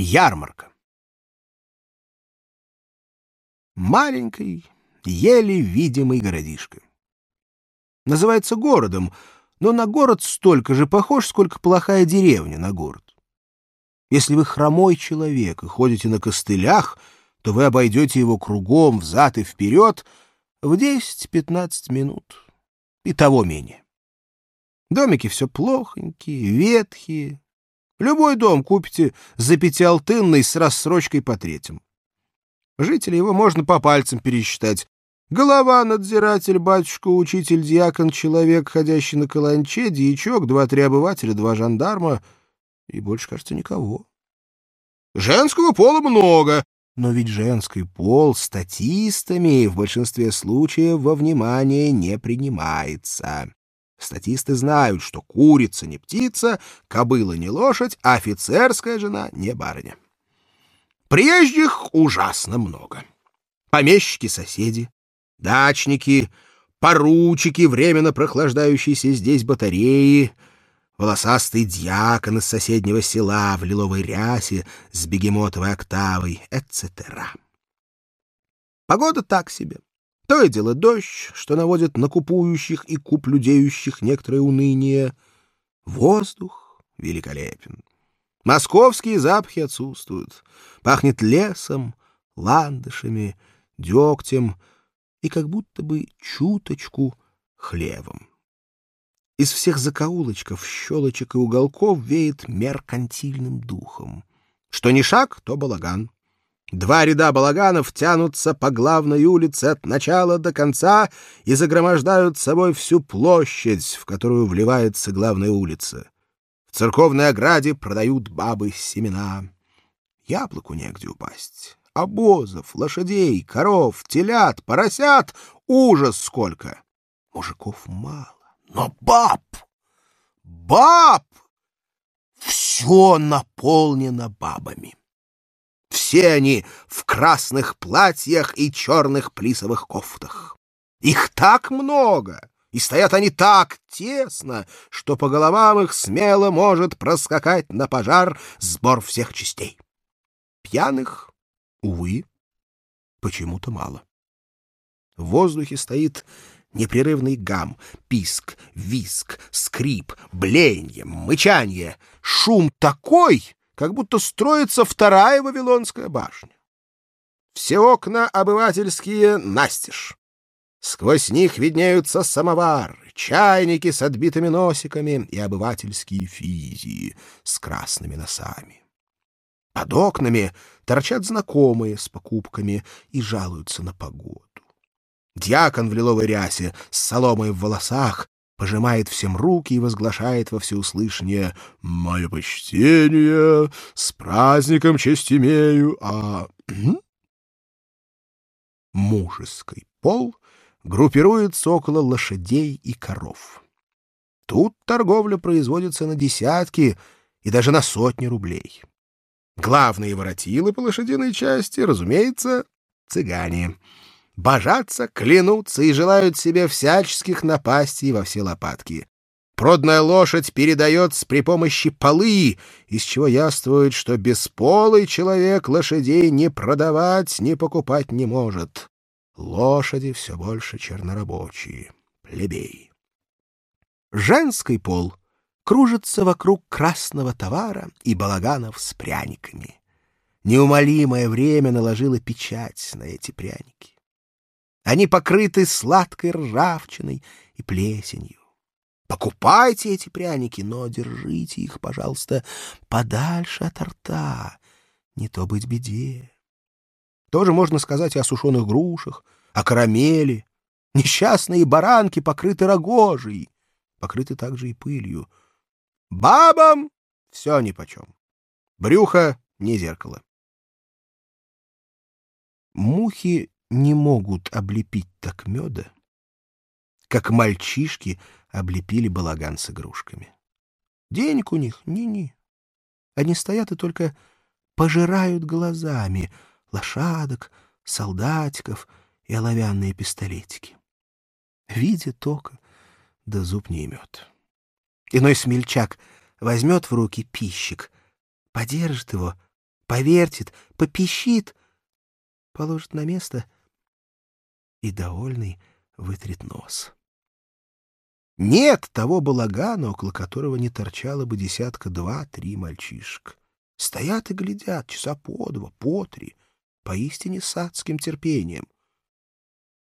Ярмарка. Маленький, еле видимый городишко. Называется городом, но на город столько же похож, сколько плохая деревня на город. Если вы хромой человек и ходите на костылях, то вы обойдете его кругом, взад и вперед в 10-15 минут. И того менее. Домики все плохонькие, ветхие, Любой дом купите за пятиалтынный с рассрочкой по третьим. Жители его можно по пальцам пересчитать. Голова, надзиратель, батюшка, учитель, диакон, человек, ходящий на каланче, дьячок, два-три обывателя, два жандарма и больше, кажется, никого. Женского пола много, но ведь женский пол статистами в большинстве случаев во внимание не принимается. Статисты знают, что курица не птица, кобыла не лошадь, а офицерская жена не барыня. Приезжих ужасно много. Помещики-соседи, дачники, поручики, временно прохлаждающиеся здесь батареи, волосастый дьякон из соседнего села в лиловой рясе с бегемотовой октавой, etc. Погода так себе. То и дело дождь, что наводит на купующих и куплюдеющих некоторое уныние. Воздух великолепен. Московские запахи отсутствуют. Пахнет лесом, ландышами, дегтем и как будто бы чуточку хлебом. Из всех закоулочков, щелочек и уголков веет меркантильным духом. Что ни шаг, то балаган. Два ряда балаганов тянутся по главной улице от начала до конца и загромождают собой всю площадь, в которую вливается главная улица. В церковной ограде продают бабы семена. Яблоку негде упасть. Обозов, лошадей, коров, телят, поросят — ужас сколько! Мужиков мало, но баб! Баб! Все наполнено бабами. Все они в красных платьях и черных плисовых кофтах. Их так много, и стоят они так тесно, что по головам их смело может проскакать на пожар сбор всех частей. Пьяных, увы, почему-то мало. В воздухе стоит непрерывный гам, писк, виск, скрип, бленье, мычанье. Шум такой, как будто строится вторая Вавилонская башня. Все окна обывательские настежь. Сквозь них виднеются самовары, чайники с отбитыми носиками и обывательские физии с красными носами. Под окнами торчат знакомые с покупками и жалуются на погоду. Дьякон в лиловой рясе с соломой в волосах пожимает всем руки и возглашает во всеуслышание «Мое почтение, с праздником честь имею, а...» Мужеский пол группируется около лошадей и коров. Тут торговля производится на десятки и даже на сотни рублей. Главные воротилы по лошадиной части, разумеется, цыгане — божатся, клянутся и желают себе всяческих напастей во все лопатки. Продная лошадь передается при помощи полы, из чего яствует, что бесполый человек лошадей не продавать, не покупать не может. Лошади все больше чернорабочие, плебеи. Женский пол кружится вокруг красного товара и балаганов с пряниками. Неумолимое время наложило печать на эти пряники. Они покрыты сладкой ржавчиной и плесенью. Покупайте эти пряники, но держите их, пожалуйста, подальше от рта, не то быть беде. Тоже можно сказать и о сушеных грушах, о карамели. Несчастные баранки покрыты рогожей, покрыты также и пылью. Бабам все нипочем. Брюхо не зеркало. Мухи не могут облепить так меда, как мальчишки облепили балаган с игрушками. Денег у них ни-ни. Они стоят и только пожирают глазами лошадок, солдатиков и оловянные пистолетики. Видя тока, да зуб не имет. Иной смельчак возьмет в руки пищик, подержит его, повертит, попищит, положит на место и, довольный, вытрет нос. Нет того балагана, около которого не торчало бы десятка два-три мальчишек. Стоят и глядят часа по два, по три, поистине с адским терпением.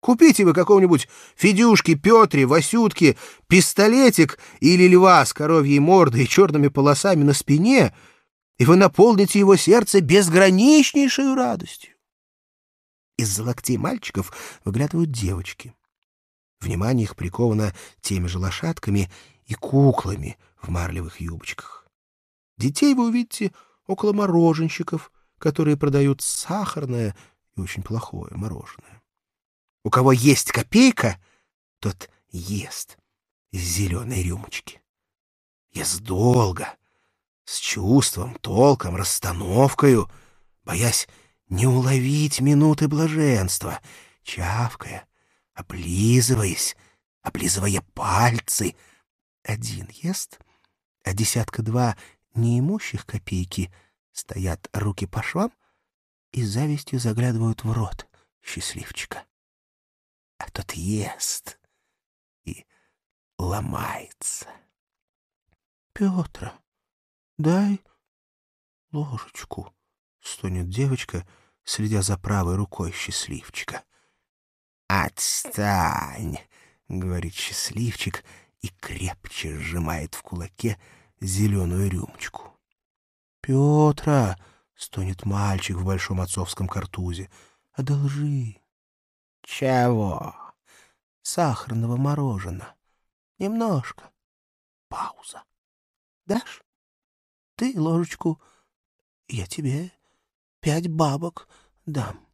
Купите вы какого-нибудь Федюшки, Петре, Васютки, пистолетик или льва с коровьей мордой и черными полосами на спине, и вы наполните его сердце безграничнейшей радостью. Из-за локтей мальчиков выглядывают девочки. Внимание их приковано теми же лошадками и куклами в марлевых юбочках. Детей вы увидите около мороженщиков, которые продают сахарное и очень плохое мороженое. У кого есть копейка, тот ест из зеленой рюмочки. Ест долго, с чувством, толком, расстановкою, боясь не уловить минуты блаженства, чавкая, облизываясь, облизывая пальцы. Один ест, а десятка-два неимущих копейки стоят руки по швам и завистью заглядывают в рот счастливчика а тот ест и ломается. — Петра, дай ложечку, — стонет девочка, следя за правой рукой счастливчика. — Отстань, — говорит счастливчик и крепче сжимает в кулаке зеленую рюмочку. — Петра, — стонет мальчик в большом отцовском картузе, — одолжи. Чего? Сахарного мороженого. Немножко. Пауза. Дашь? Ты ложечку, я тебе пять бабок дам.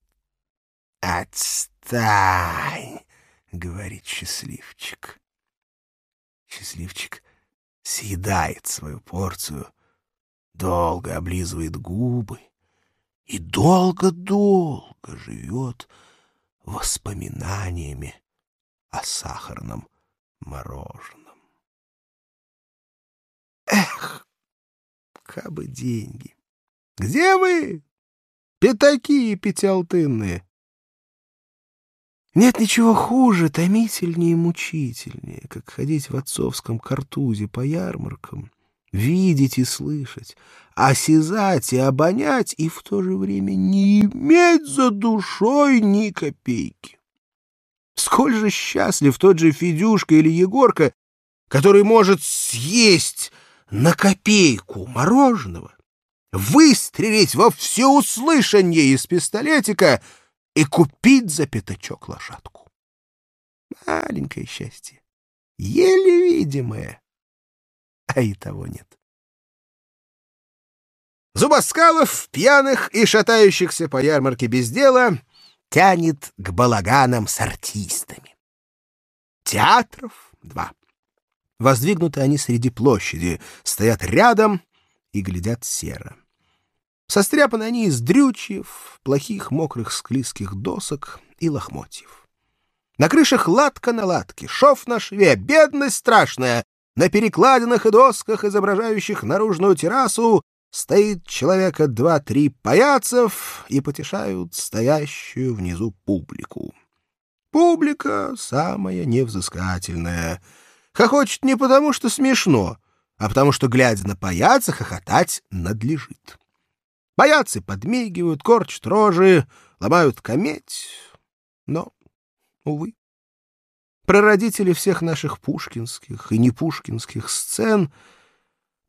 Отстань, говорит счастливчик. Счастливчик съедает свою порцию, долго облизывает губы и долго-долго живет, воспоминаниями о сахарном мороженом. Эх, кабы деньги! Где вы, пятаки пятиалтынные? Нет ничего хуже, томительнее и мучительнее, как ходить в отцовском картузе по ярмаркам, видеть и слышать, осязать и обонять, и в то же время не иметь за душой ни копейки. Сколь же счастлив тот же Федюшка или Егорка, который может съесть на копейку мороженого, выстрелить во всеуслышание из пистолетика и купить за пятачок лошадку. Маленькое счастье, еле видимое, а и того нет. Зубоскалов, пьяных и шатающихся по ярмарке без дела, тянет к балаганам с артистами. Театров два. Воздвигнуты они среди площади, стоят рядом и глядят серо. Состряпаны они из дрючьев, плохих мокрых склизких досок и лохмотьев. На крышах латка на латке, шов на шве, бедность страшная. На перекладинах и досках, изображающих наружную террасу, Стоит человека два-три паяцев и потешают стоящую внизу публику. Публика самая невзыскательная. Хохочет не потому, что смешно, а потому что, глядя на паяца, хохотать надлежит. Паяцы подмигивают, корчат рожи, ломают кометь, но, увы. Прародители всех наших пушкинских и непушкинских сцен —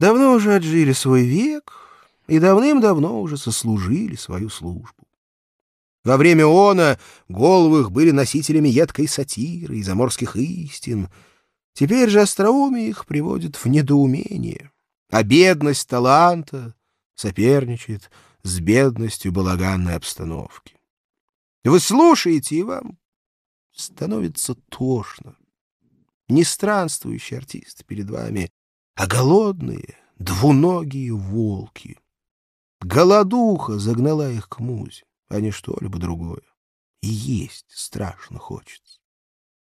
давно уже отжили свой век и давным-давно уже сослужили свою службу. Во время она головы их были носителями едкой сатиры и заморских истин. Теперь же остроумие их приводит в недоумение, а бедность таланта соперничает с бедностью балаганной обстановки. Вы слушаете, и вам становится тошно. Не странствующий артист перед вами а голодные, двуногие волки. Голодуха загнала их к музе, а не что-либо другое. И есть страшно хочется.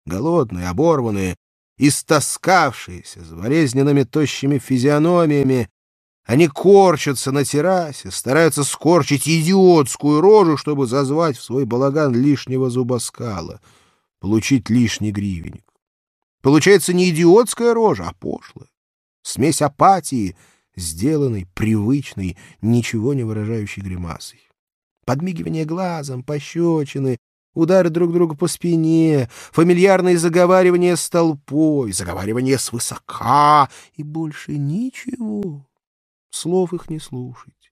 Голодные, оборванные, истоскавшиеся, с болезненными тощими физиономиями, Они корчатся на террасе, стараются скорчить идиотскую рожу, чтобы зазвать в свой балаган лишнего зубоскала, получить лишний гривенник. Получается не идиотская рожа, а пошлая. Смесь апатии, сделанной, привычной, ничего не выражающей гримасой. Подмигивание глазом, пощечины, удары друг друга по спине, фамильярные заговаривания с толпой, заговаривания свысока и больше ничего слов их не слушать.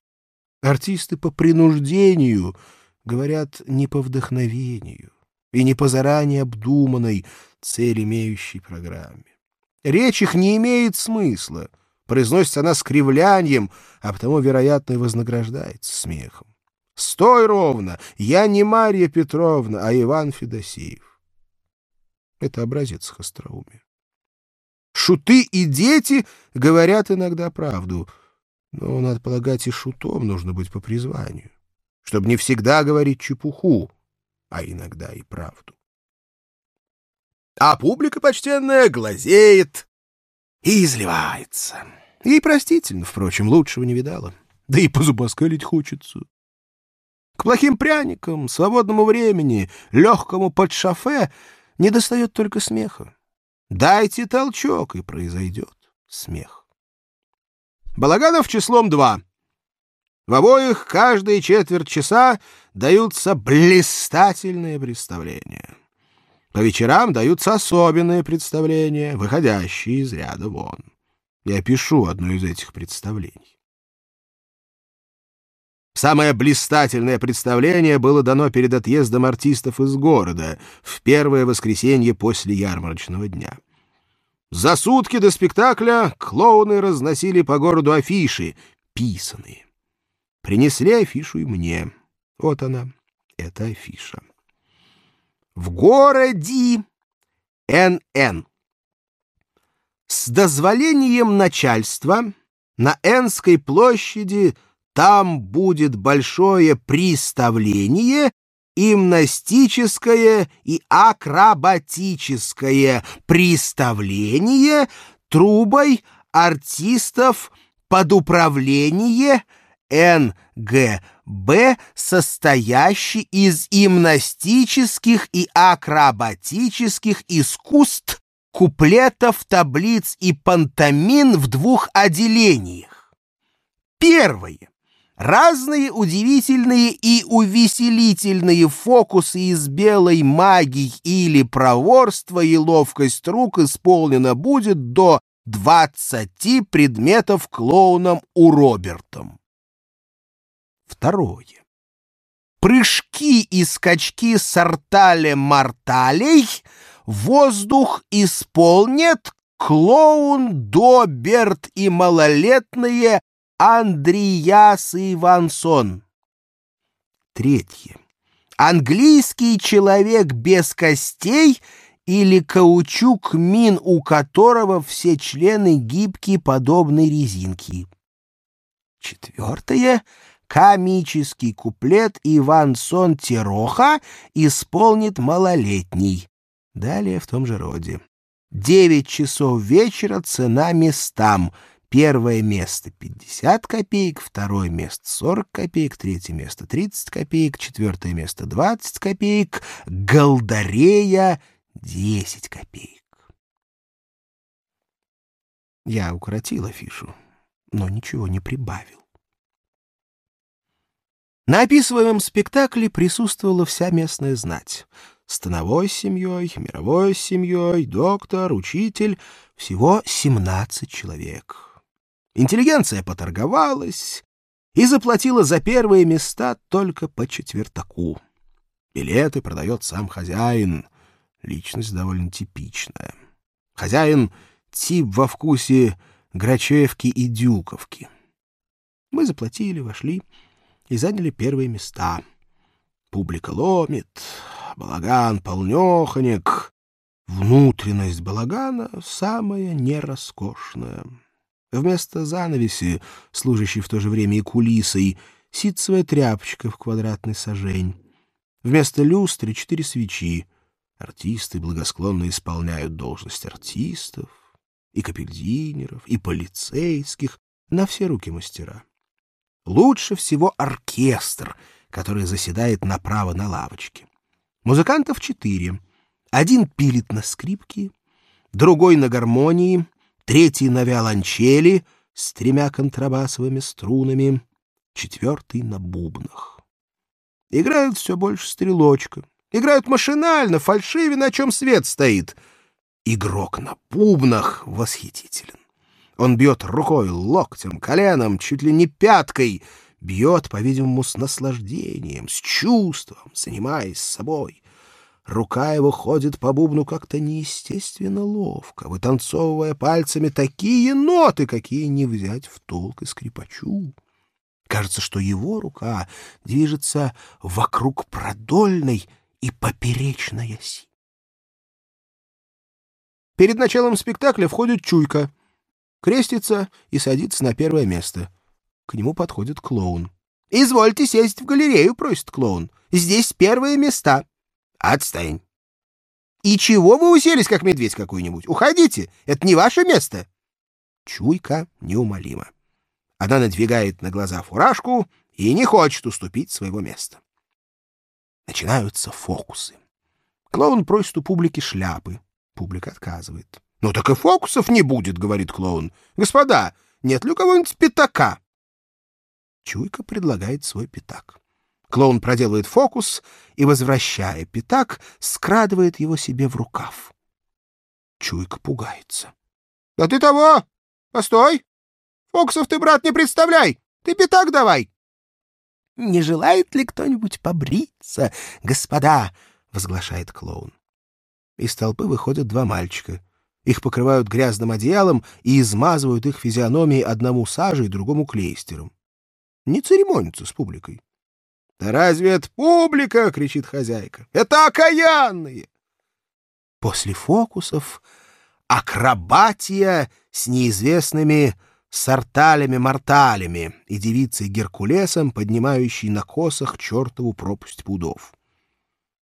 Артисты по принуждению говорят не по вдохновению и не по заранее обдуманной, цель имеющей программе. Речь их не имеет смысла, произносится она с кривлянием, а потому, вероятно, и вознаграждается смехом. «Стой ровно! Я не Марья Петровна, а Иван Федосеев». Это образец хостроумия. Шуты и дети говорят иногда правду — но, надо полагать, и шутом нужно быть по призванию, чтобы не всегда говорить чепуху, а иногда и правду. А публика почтенная глазеет и изливается. И простительно, впрочем, лучшего не видала. Да и позубоскалить хочется. К плохим пряникам, свободному времени, легкому под шофе не достает только смеха. Дайте толчок, и произойдет смех. Балаганов числом два. В обоих каждые четверть часа даются блистательные представления. По вечерам даются особенные представления, выходящие из ряда вон. Я пишу одно из этих представлений. Самое блистательное представление было дано перед отъездом артистов из города в первое воскресенье после ярмарочного дня. За сутки до спектакля клоуны разносили по городу афиши, писанные. Принесли афишу и мне. Вот она, эта афиша. В городе НН. С дозволением начальства на Энской площади там будет большое приставление гимнастическое и акробатическое представление трубой артистов под управление НГБ, состоящий из гимнастических и акробатических искусств, куплетов, таблиц и пантомин в двух отделениях. Первое Разные удивительные и увеселительные фокусы из белой магии или проворства и ловкость рук исполнено будет до двадцати предметов клоуном у Робертом. Второе. Прыжки и скачки сортале-морталей воздух исполнит клоун Доберт и малолетные Андреяс Ивансон. Третье. Английский человек без костей или каучук мин, у которого все члены гибкие, подобны резинке. Четвертое. Комический куплет Ивансон Тероха исполнит малолетний. Далее в том же роде. Девять часов вечера цена местам — Первое место 50 копеек, второе место 40 копеек, третье место 30 копеек, четвертое место 20 копеек, голдарея 10 копеек. Я укоротил афишу, но ничего не прибавил. На описываемом спектакле присутствовала вся местная знать. Становой семьей, мировой семьей, доктор, учитель — всего 17 человек. Интеллигенция поторговалась и заплатила за первые места только по четвертаку. Билеты продает сам хозяин. Личность довольно типичная. Хозяин — тип во вкусе Грачевки и Дюковки. Мы заплатили, вошли и заняли первые места. Публика ломит, балаган полнёхонек. Внутренность балагана самая нероскошная. Вместо занавеси, служащей в то же время и кулисой, ситцевая тряпочка в квадратный сажень. Вместо люстры четыре свечи. Артисты благосклонно исполняют должность артистов, и капельдинеров, и полицейских, На все руки мастера. Лучше всего оркестр, который заседает направо на лавочке. Музыкантов четыре. Один пилит на скрипке, другой на гармонии, третий на виолончели с тремя контрабасовыми струнами, четвертый на бубнах. Играют все больше стрелочка. Играют машинально, фальшиве, на чем свет стоит. Игрок на бубнах восхитителен. Он бьет рукой, локтем, коленом, чуть ли не пяткой. Бьет, по-видимому, с наслаждением, с чувством, занимаясь собой. Рука его ходит по бубну как-то неестественно ловко, вытанцовывая пальцами такие ноты, какие не взять в толк и скрипачу. Кажется, что его рука движется вокруг продольной и поперечной оси. Перед началом спектакля входит Чуйка, крестится и садится на первое место. К нему подходит клоун. «Извольте сесть в галерею», — просит клоун. «Здесь первые места». «Отстань». «И чего вы уселись, как медведь какой-нибудь? Уходите, это не ваше место». Чуйка неумолима. Она надвигает на глаза фуражку и не хочет уступить своего места. Начинаются фокусы. Клоун просит у публики шляпы. Публика отказывает. «Ну так и фокусов не будет», — говорит клоун. «Господа, нет ли у кого-нибудь пятака?» Чуйка предлагает свой пятак. Клоун проделывает фокус и, возвращая пятак, скрадывает его себе в рукав. Чуйка пугается. — Да ты того! Постой! Фокусов ты, брат, не представляй! Ты пятак давай! — Не желает ли кто-нибудь побриться, господа? — возглашает клоун. Из толпы выходят два мальчика. Их покрывают грязным одеялом и измазывают их физиономии одному сажей, другому клейстером. Не церемонятся с публикой. — Да разве это публика? — кричит хозяйка. — Это окаянные! После фокусов акробатия с неизвестными сорталями-морталями и девицей Геркулесом, поднимающей на косах чертову пропасть пудов.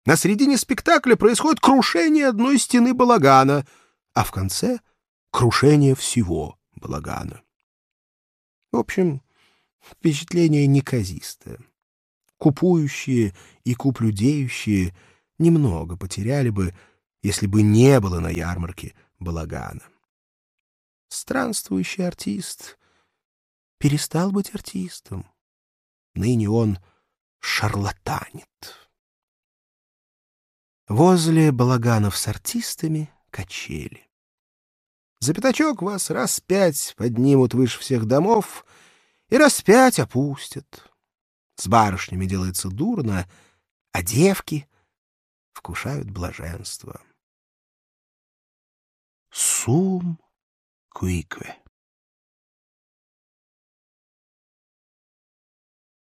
На середине спектакля происходит крушение одной стены балагана, а в конце — крушение всего балагана. В общем, впечатление неказистое. Купующие и куплюдеющие немного потеряли бы, если бы не было на ярмарке балагана странствующий артист перестал быть артистом. Ныне он шарлатанит. Возле балаганов с артистами качели. За пятачок вас раз пять поднимут выше всех домов и раз пять опустят. С барышнями делается дурно, а девки вкушают блаженство. Сум Quique